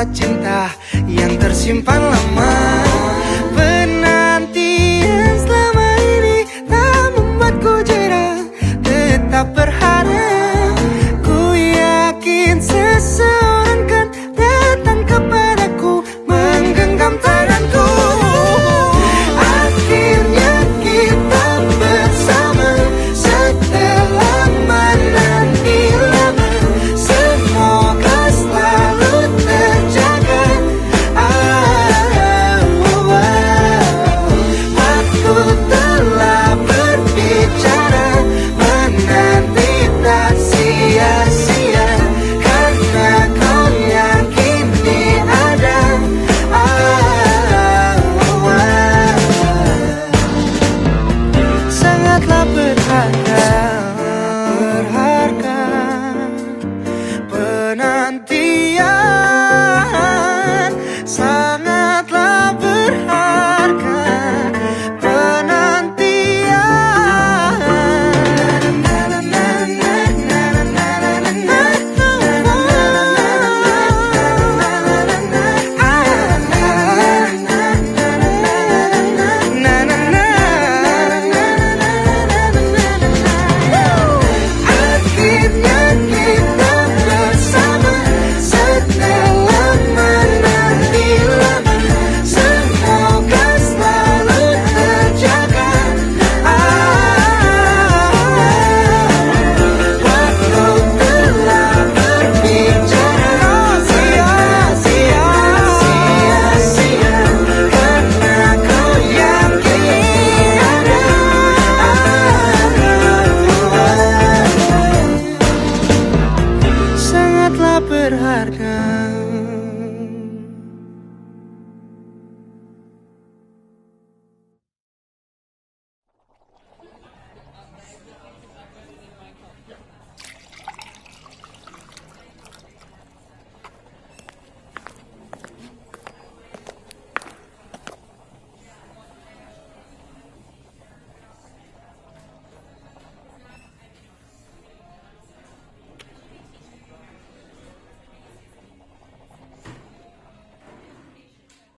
rasa cinta yang tersimpan lama berharga.